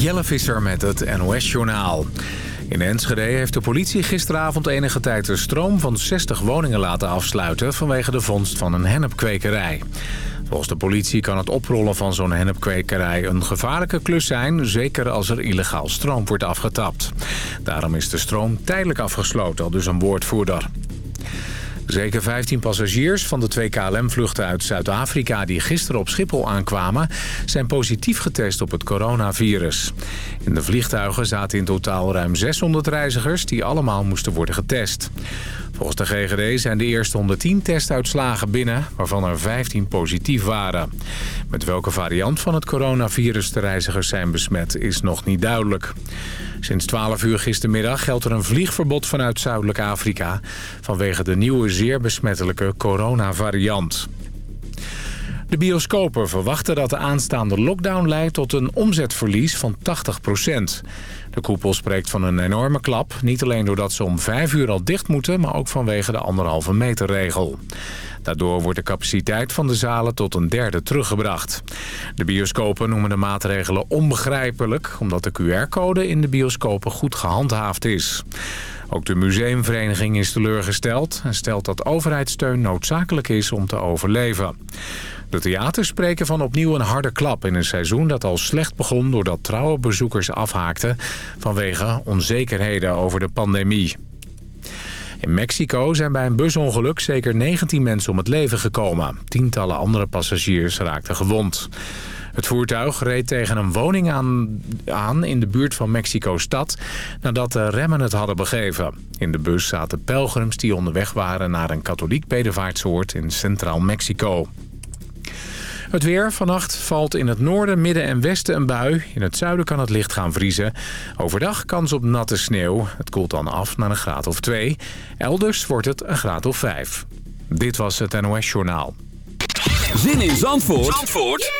Jelle Visser met het NOS-journaal. In Enschede heeft de politie gisteravond enige tijd de stroom van 60 woningen laten afsluiten... vanwege de vondst van een hennepkwekerij. Volgens de politie kan het oprollen van zo'n hennepkwekerij een gevaarlijke klus zijn... zeker als er illegaal stroom wordt afgetapt. Daarom is de stroom tijdelijk afgesloten, al dus een woordvoerder. Zeker 15 passagiers van de twee KLM-vluchten uit Zuid-Afrika... die gisteren op Schiphol aankwamen... zijn positief getest op het coronavirus. In de vliegtuigen zaten in totaal ruim 600 reizigers... die allemaal moesten worden getest. Volgens de GGD zijn de eerste 110 testuitslagen binnen... waarvan er 15 positief waren. Met welke variant van het coronavirus de reizigers zijn besmet... is nog niet duidelijk. Sinds 12 uur gistermiddag geldt er een vliegverbod vanuit Zuidelijk Afrika... vanwege de nieuwe zeer besmettelijke coronavariant. De bioscopen verwachten dat de aanstaande lockdown leidt tot een omzetverlies van 80 De koepel spreekt van een enorme klap. Niet alleen doordat ze om 5 uur al dicht moeten, maar ook vanwege de anderhalve meter regel. Daardoor wordt de capaciteit van de zalen tot een derde teruggebracht. De bioscopen noemen de maatregelen onbegrijpelijk... omdat de QR-code in de bioscopen goed gehandhaafd is. Ook de museumvereniging is teleurgesteld... en stelt dat overheidssteun noodzakelijk is om te overleven. De theaters spreken van opnieuw een harde klap in een seizoen dat al slecht begon... doordat trouwe bezoekers afhaakten vanwege onzekerheden over de pandemie. In Mexico zijn bij een busongeluk zeker 19 mensen om het leven gekomen. Tientallen andere passagiers raakten gewond. Het voertuig reed tegen een woning aan, aan in de buurt van Mexico-stad... nadat de remmen het hadden begeven. In de bus zaten pelgrims die onderweg waren naar een katholiek bedevaartsoord in Centraal Mexico. Het weer. Vannacht valt in het noorden, midden en westen een bui. In het zuiden kan het licht gaan vriezen. Overdag kans op natte sneeuw. Het koelt dan af naar een graad of 2. Elders wordt het een graad of 5. Dit was het NOS Journaal. Zin in Zandvoort, Zandvoort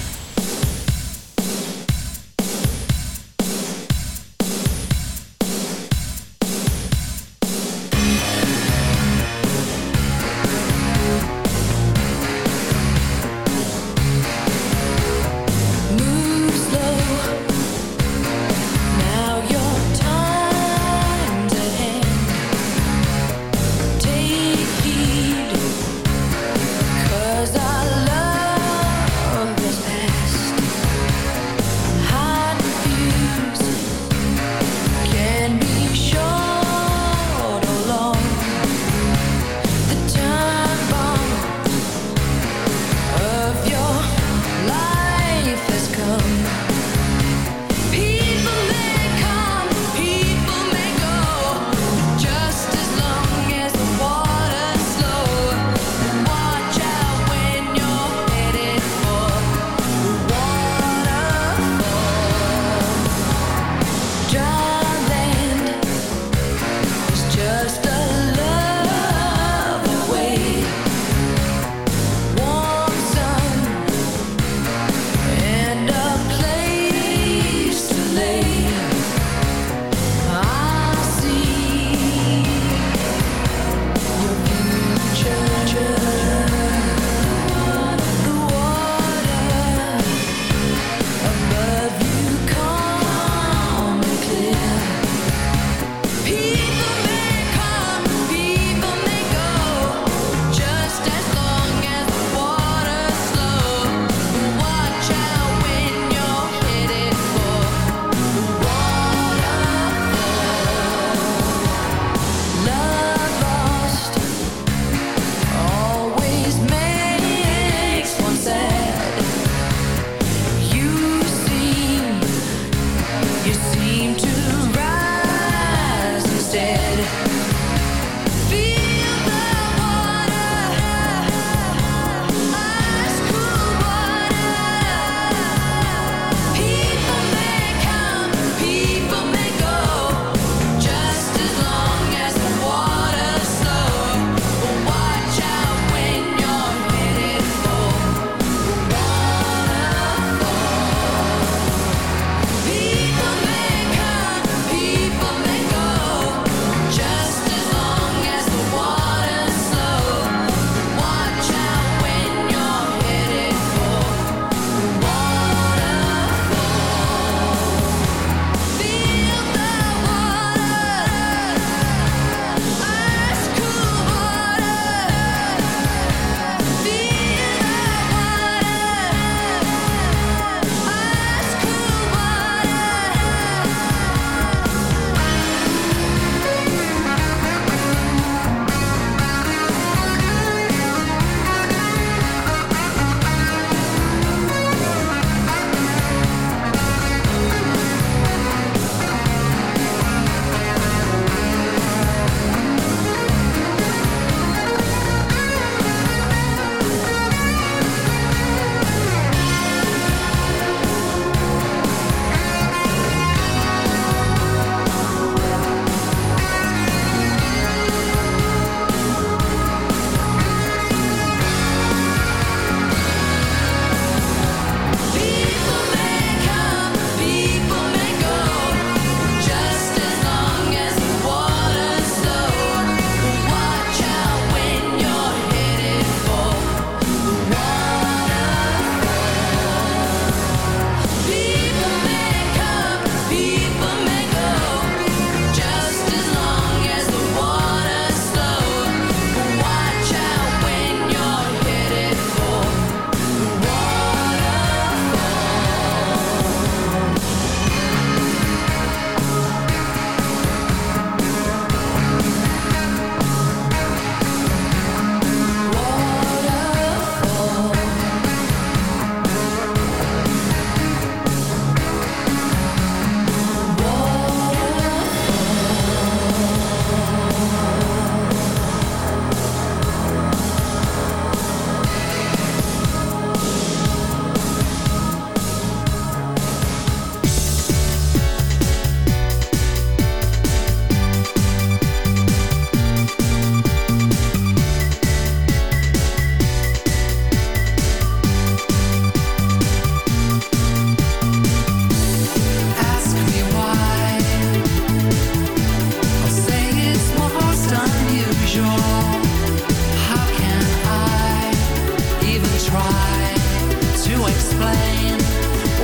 to explain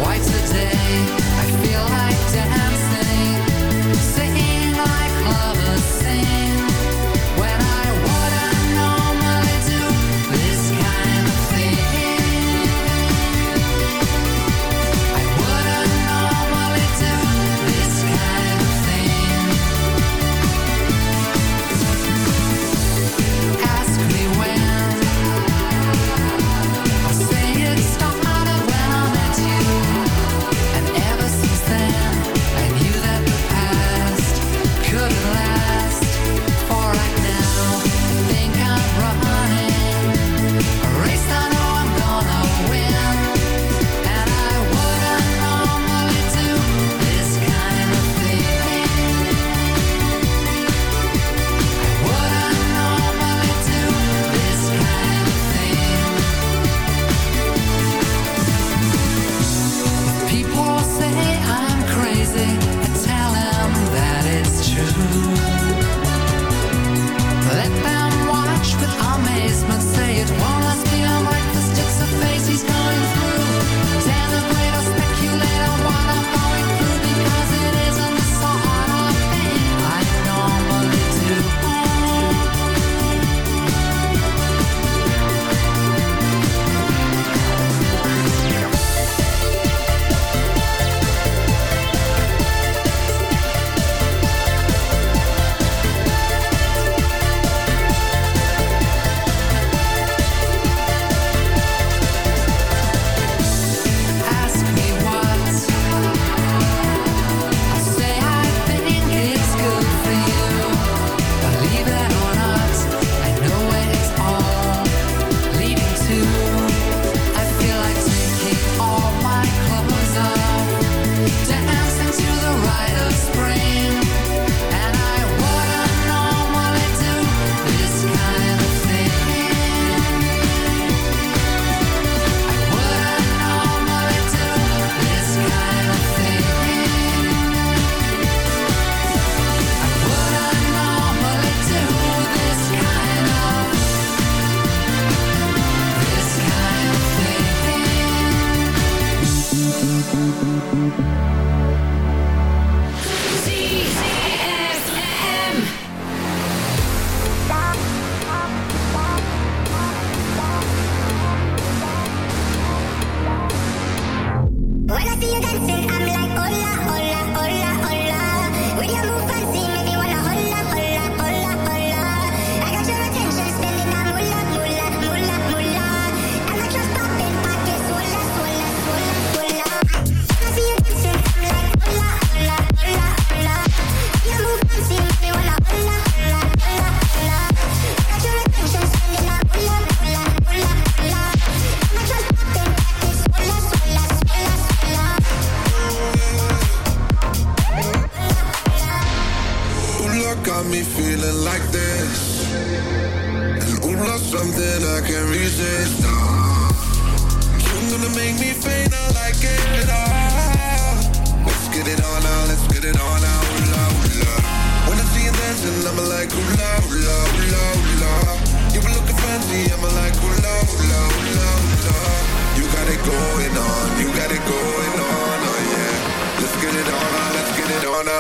why today I feel like dancing, like lovers sing.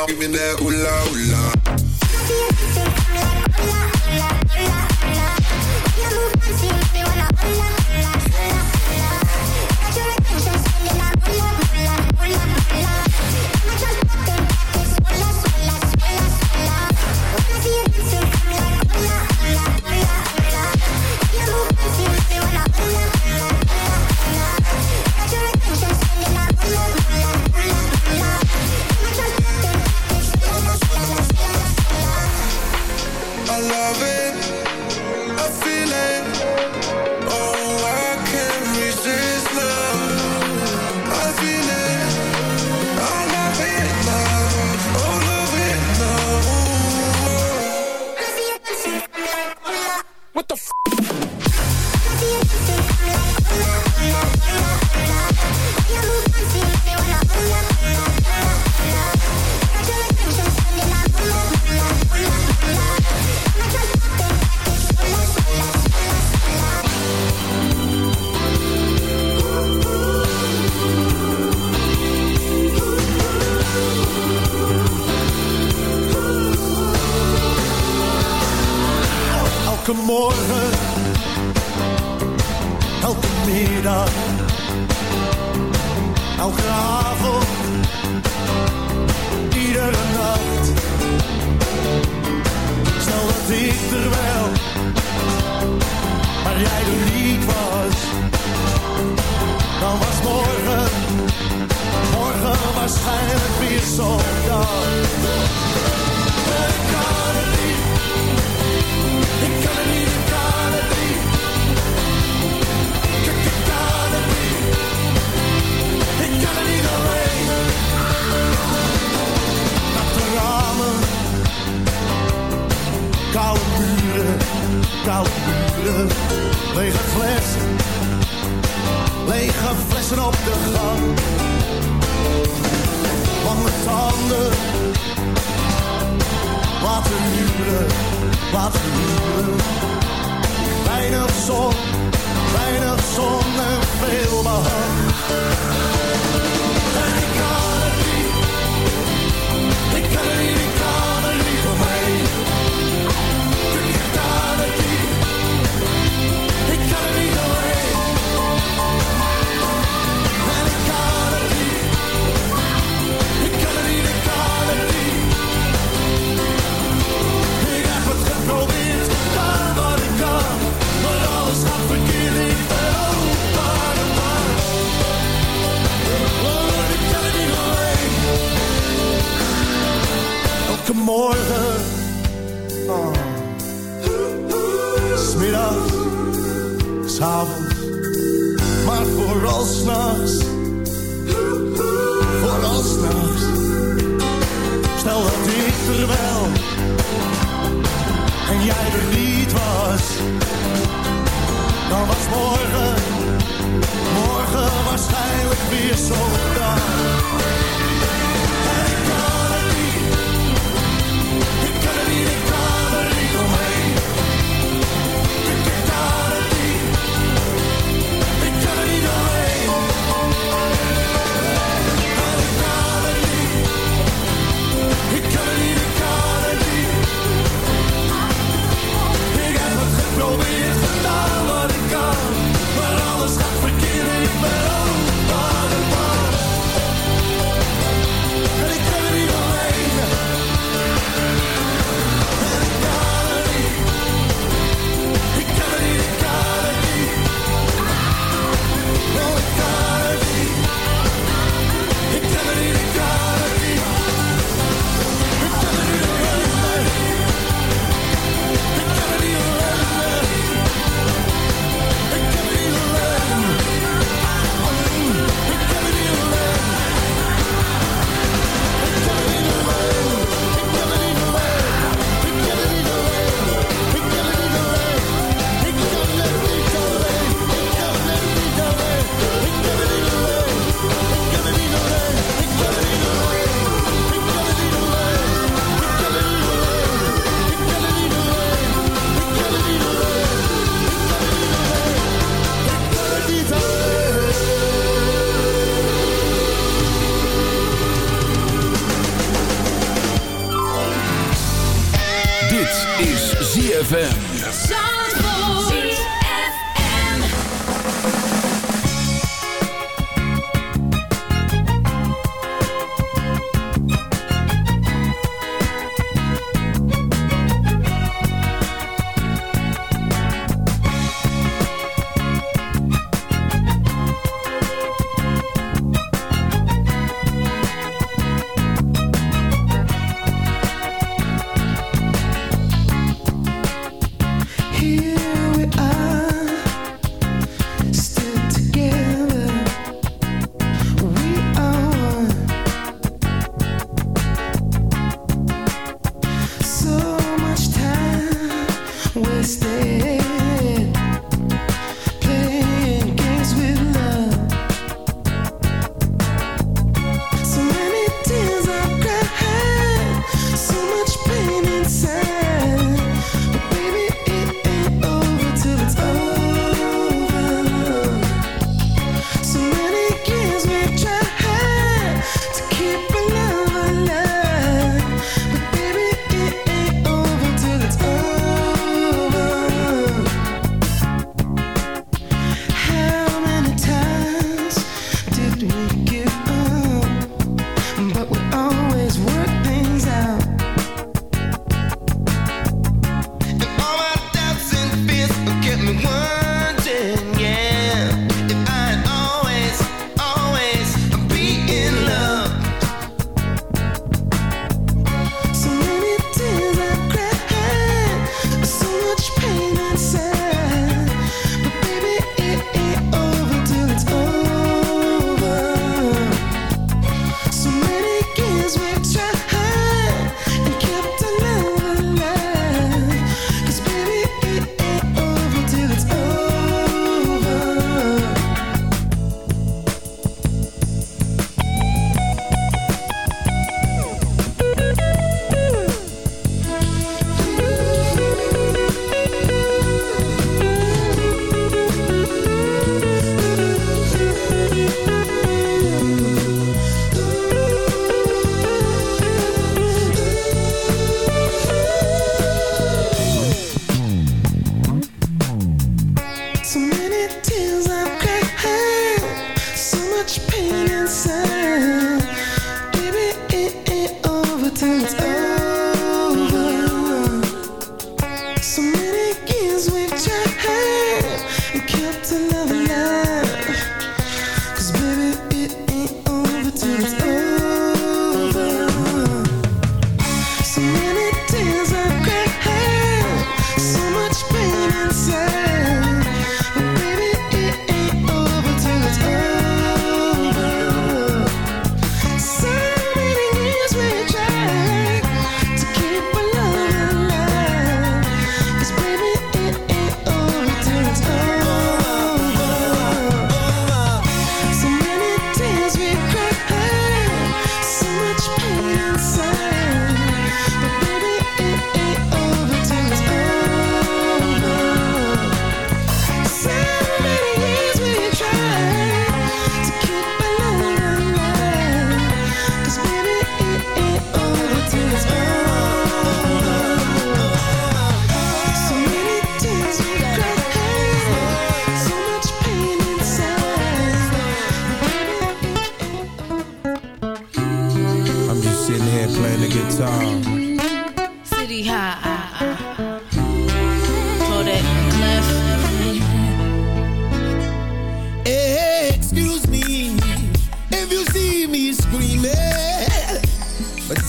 Give me that hula hula.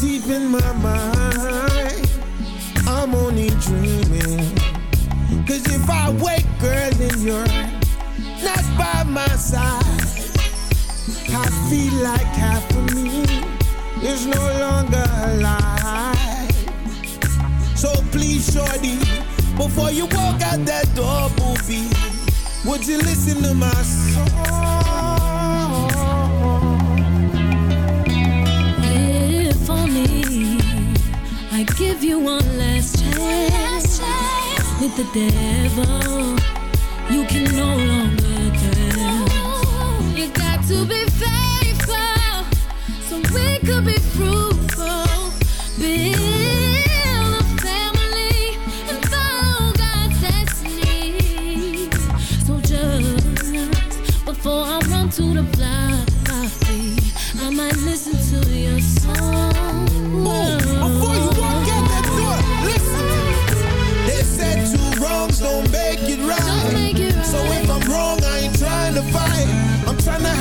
Deep in my mind, I'm only dreaming. Cause if I wake, girl, and you're not by my side, I feel like half of me is no longer alive. So please, shorty, before you walk out that door, booby, would you listen to my song? me. I give you one last chance. With the devil, you can no longer dance. You got to be faithful, so we could be fruitful. Be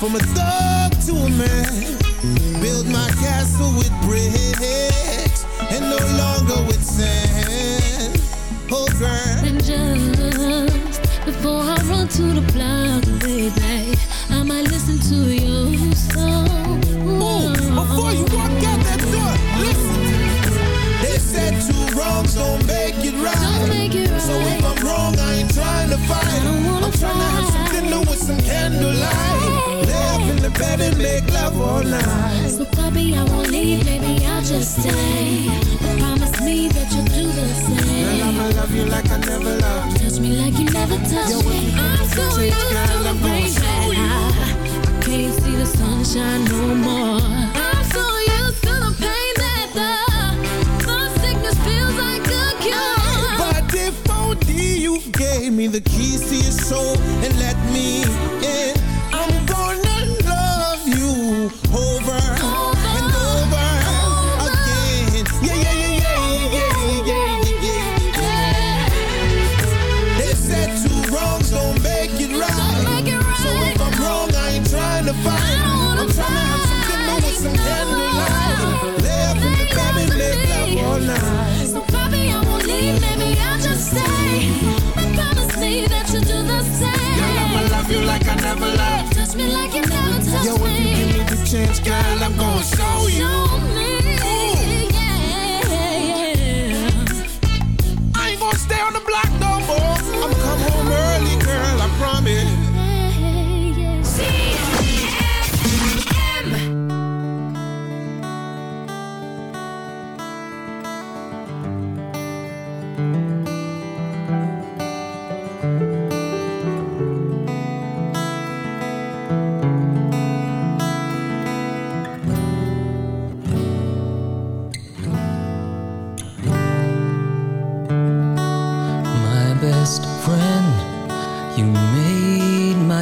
from a thug to a man, build my castle with bricks and no longer with sand. Hold ground. And just before I run to the block, baby, I might listen to you. bed and make love all night. So puppy, I won't leave, baby, I'll just stay. But promise me that you'll do the same. Girl, I'ma love you like I never loved. Touch me like you never touched me. I'm so used to the rain that I, can't see the sunshine no more. Pain that the, sickness feels like a cure you gave me the keys to your soul and let me in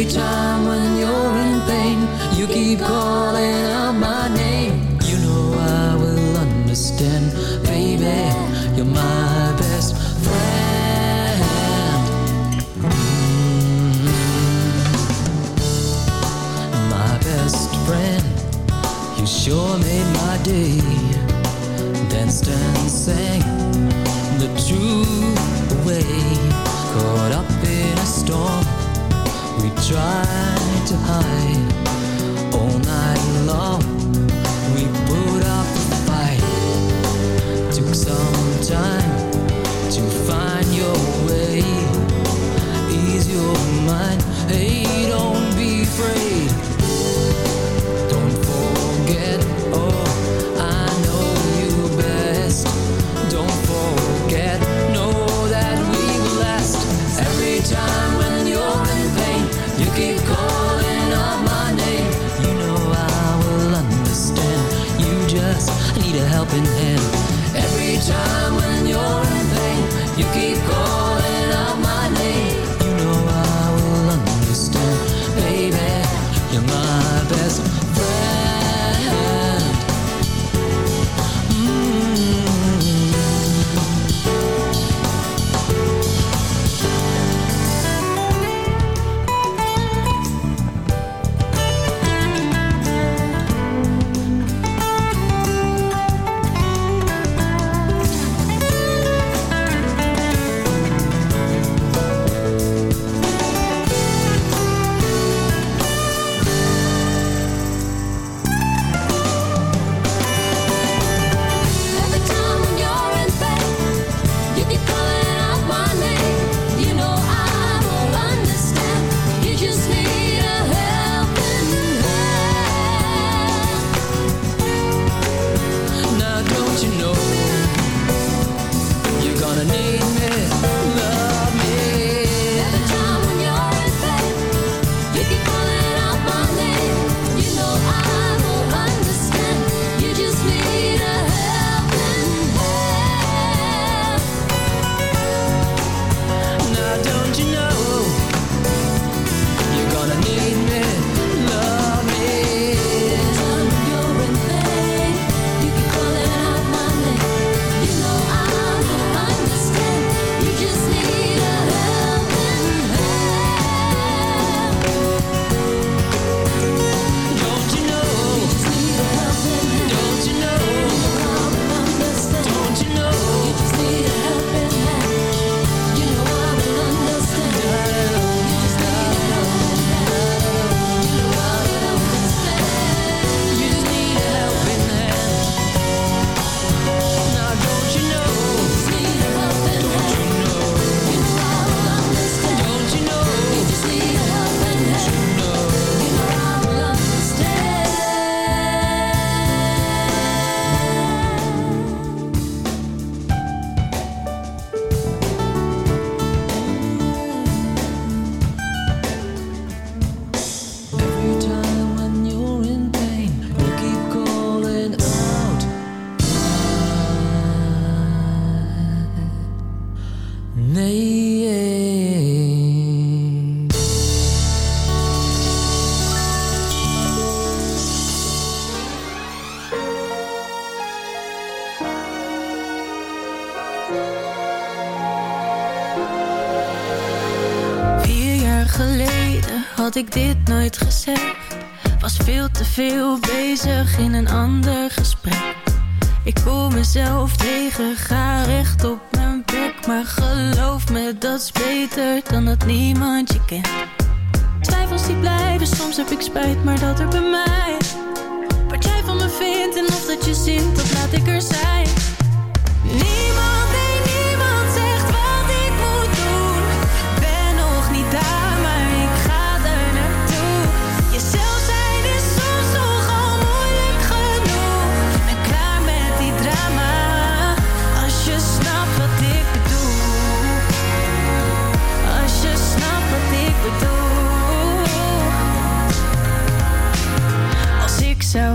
Every time when you're in pain, you keep calling out my name. You know I will understand, baby. You're my best friend. Mm -hmm. My best friend, you sure made my day. Gezegd. Was veel te veel bezig in een ander gesprek. Ik kom mezelf tegen, ga recht op mijn bek. Maar geloof me, dat is beter dan dat niemand je kent. Twijfels die blijven, soms heb ik spijt, maar dat er bij mij. Wat jij van me vindt en of dat je zint, dat laat ik er zijn.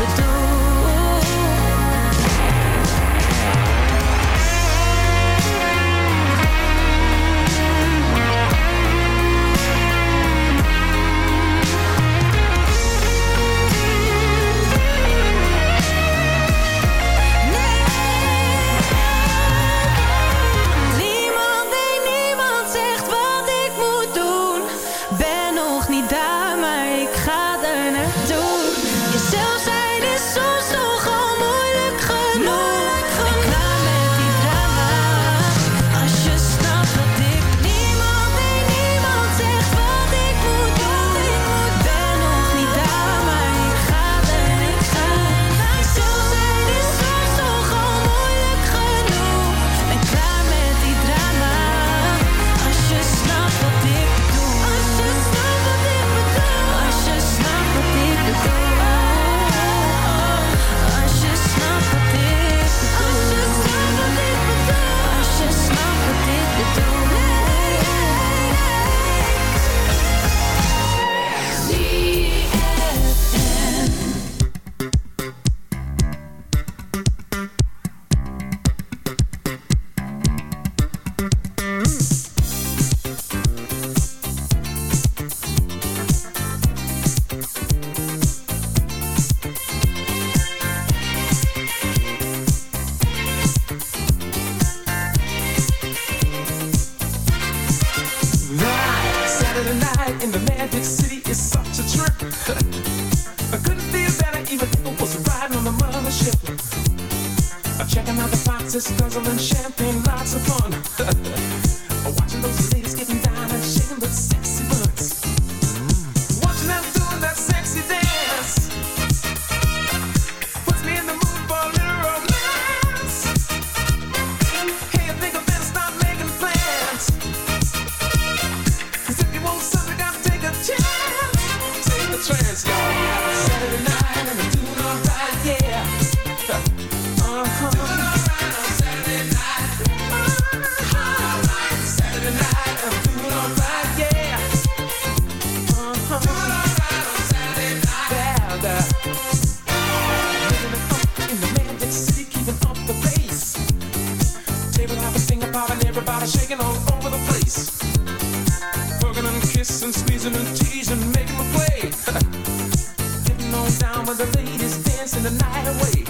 the door. the night away.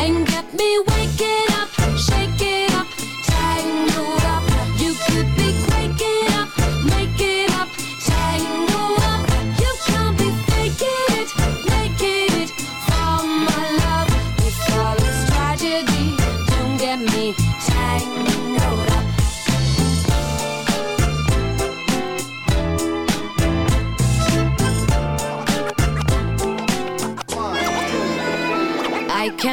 and get me waking up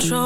control.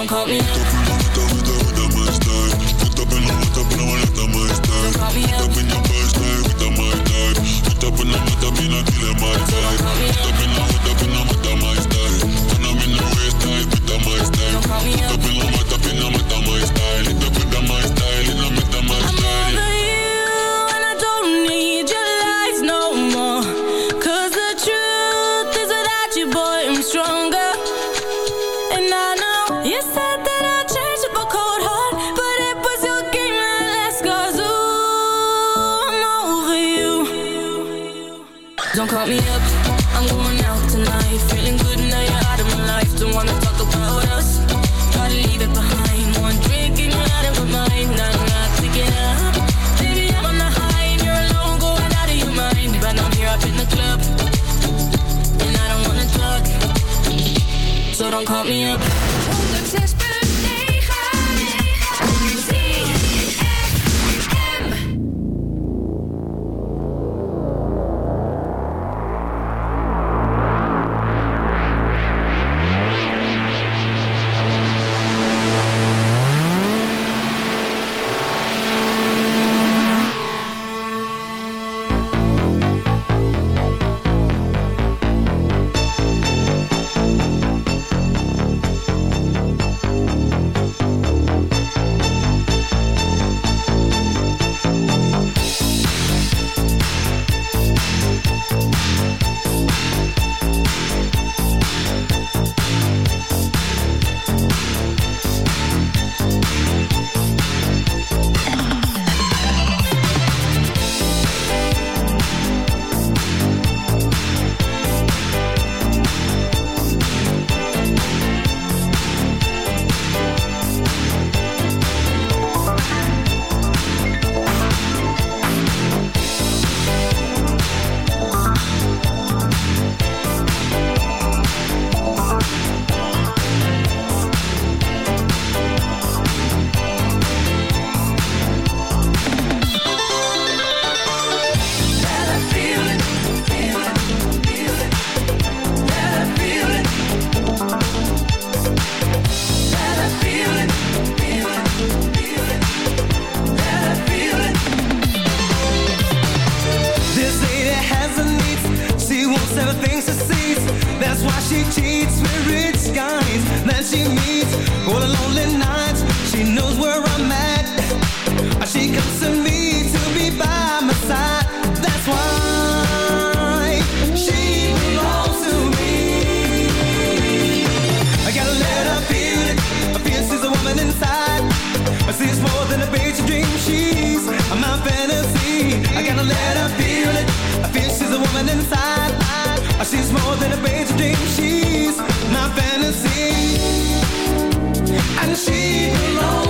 don't call me. Up in the mud, up in the killing my vibe. Up in the mud, up in the mud. call me up. she cheats with rich guys that she meets all the lonely nights. She knows where. She's my fantasy, and she belongs